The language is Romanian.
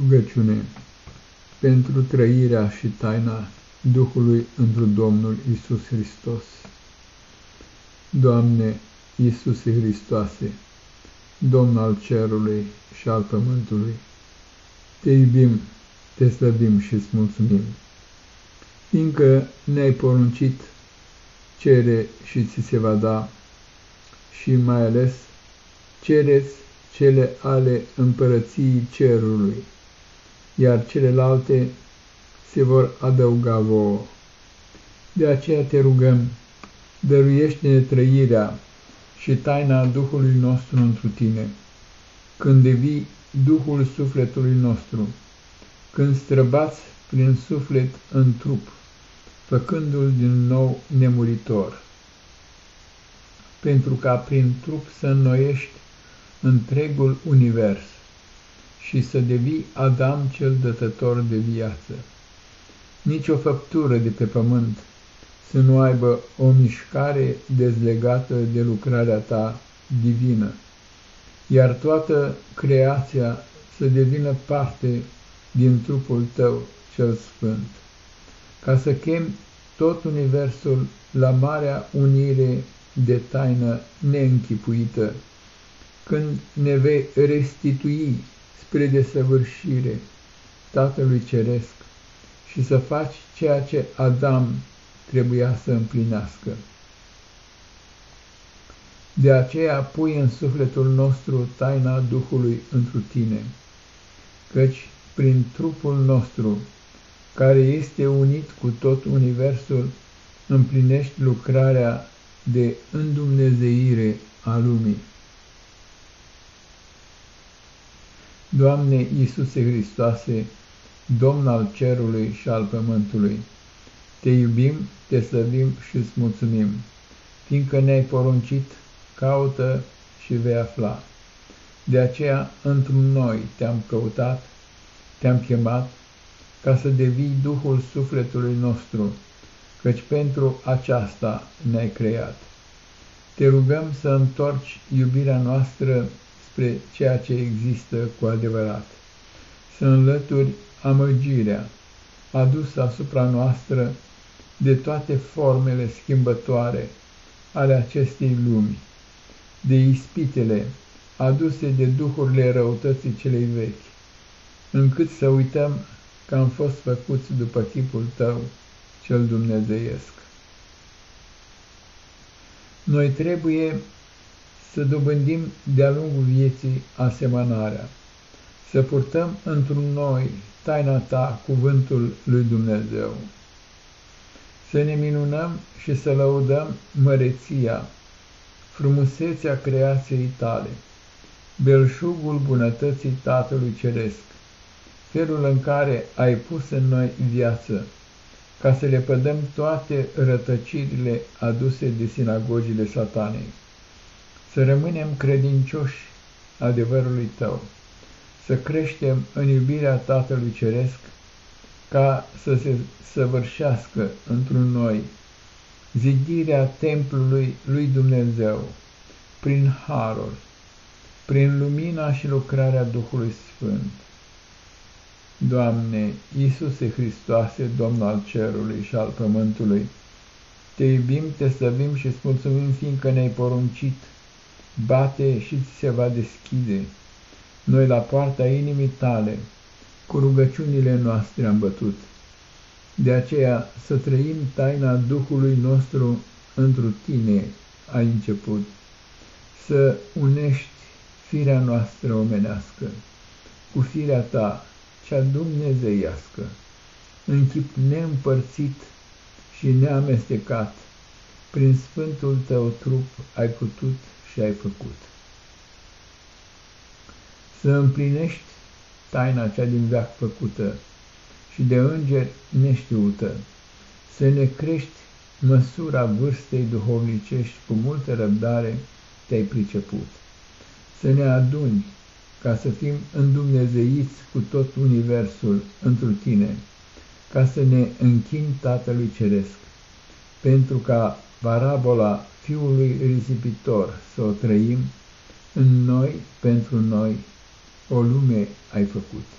Rugăciune pentru trăirea și taina Duhului întru Domnul Isus Hristos. Doamne Iisuse Hristoase, Domn al cerului și al pământului, Te iubim, Te slăbim și îți mulțumim, fiindcă ne-ai poruncit, cere și ți se va da, și mai ales cereți cele ale împărăției cerului iar celelalte se vor adăuga vouă. De aceea te rugăm, dăruiește-ne trăirea și taina Duhului nostru întru tine, când devii Duhul sufletului nostru, când străbați prin suflet în trup, făcându-l din nou nemuritor, pentru ca prin trup să înnoiești întregul univers și să devii Adam cel dătător de viață. Nici o făptură de pe pământ să nu aibă o mișcare dezlegată de lucrarea ta divină, iar toată creația să devină parte din trupul tău cel sfânt, ca să chem tot universul la marea unire de taină neînchipuită, când ne vei restitui spre desăvârșire Tatălui Ceresc și să faci ceea ce Adam trebuia să împlinească. De aceea pui în sufletul nostru taina Duhului întru tine, căci prin trupul nostru, care este unit cu tot universul, împlinești lucrarea de îndumnezeire a lumii. Doamne Iisuse Hristoase, Domn al cerului și al pământului, Te iubim, Te slăbim și îți mulțumim, fiindcă ne-ai poruncit, caută și vei afla. De aceea, într noi te-am căutat, te-am chemat, ca să devii Duhul sufletului nostru, căci pentru aceasta ne-ai creat. Te rugăm să întorci iubirea noastră spre ceea ce există cu adevărat. Să înlături amăgirea adusă asupra noastră de toate formele schimbătoare ale acestei lumi, de ispitele aduse de duhurile răutății celei vechi, încât să uităm că am fost făcuți după chipul tău cel dumnezeiesc. Noi trebuie să dobândim de-a lungul vieții asemănarea, să purtăm într-un noi taina ta, cuvântul lui Dumnezeu, să ne minunăm și să lăudăm măreția, frumusețea creației tale, belșugul bunătății Tatălui Ceresc, felul în care ai pus în noi viață, ca să le pădăm toate rătăcirile aduse de sinagogile satanei să rămânem credincioși adevărului Tău, să creștem în iubirea Tatălui Ceresc, ca să se săvârșească într-un noi zidirea templului lui Dumnezeu, prin harul, prin lumina și lucrarea Duhului Sfânt. Doamne, Iisuse Hristoase, Domn al cerului și al pământului, Te iubim, Te slăvim și îți mulțumim, fiindcă ne-ai poruncit bate și ți se va deschide. Noi la poarta inimii tale, cu rugăciunile noastre am bătut. De aceea să trăim taina Duhului nostru întru tine ai început, să unești firea noastră omenească cu firea ta, cea dumnezeiască, în chip neîmpărțit și neamestecat, prin sfântul tău trup ai putut și ai făcut. Să împlinești taina cea din veac făcută și de îngeri neștiută, să ne crești măsura vârstei duhovnicești cu multă răbdare te-ai priceput, să ne aduni ca să fim îndumnezeiți cu tot universul întru tine, ca să ne închin Tatălui Ceresc, pentru ca parabola Fiului risipitor să o trăim în noi, pentru noi, o lume ai făcut.